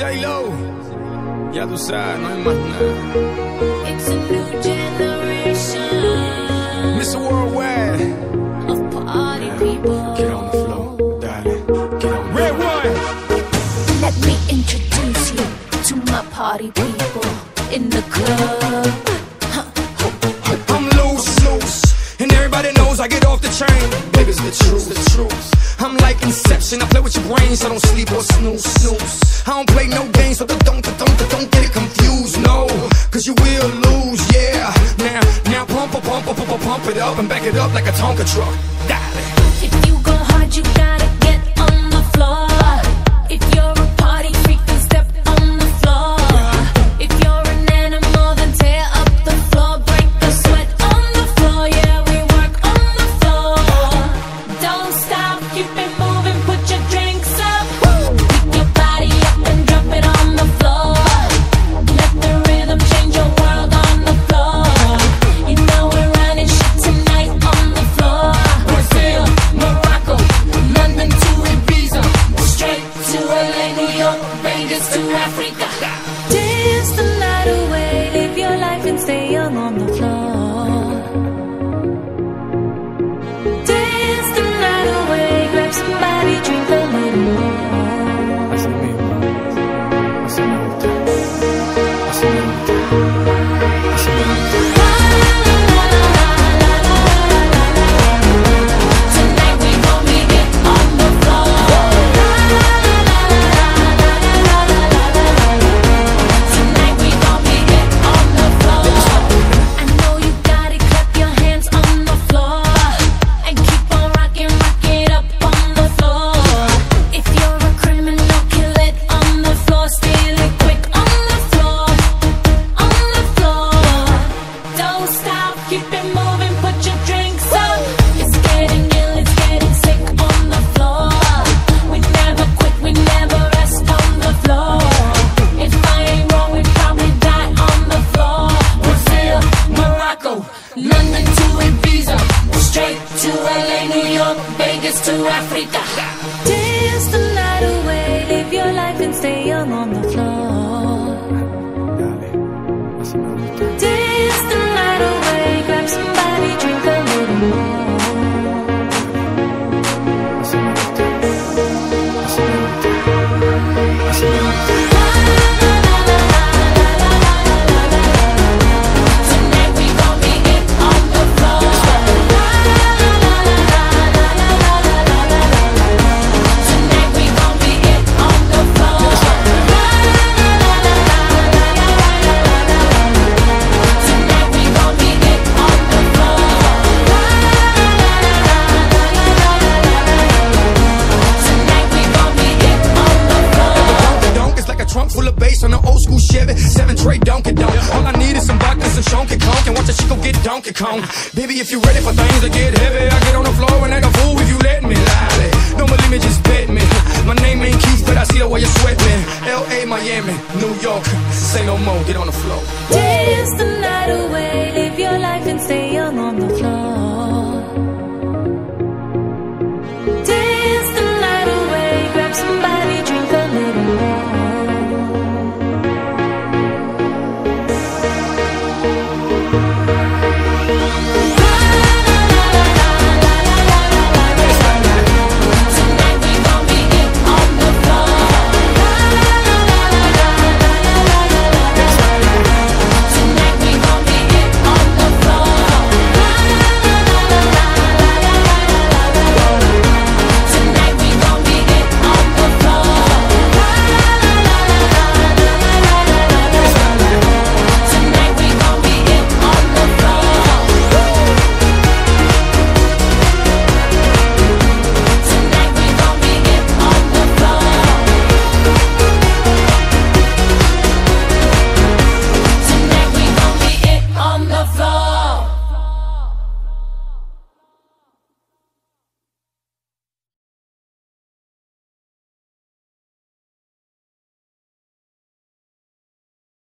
J Lo. Ya tú sabes, no hay más nada. It's a new generation. Mr. Worldwide. Of party people. Get on the floor, darling. Get on Red one. Let me introduce you to my party people in the club. I'm loose, loose, and everybody knows I get off the train. Baby's the truth, the truth. I'm like Inception. I play with your brains, I don't sleep or snooze, snooze. I don't play no games, so don't, don't, don't, don't get it confused, no. Cause you will lose, yeah. Now, now pump, pump, pump, pump, pump it up and back it up like a Tonka truck. That this to Africa. Dance the night away, live your life and stay young on the floor. race on an old school Chevy, seven tray Donkey Donk. All I need is some vodka, some Shonky Conk, and watch a chico get Donkey Kong. Baby, if you ready for things that get heavy, I get on the floor and act a fool if you let me. Lally, believe me just bet me. My name ain't Keith, but I see the way you're sweating. L.A., Miami, New York, say no more, get on the floor.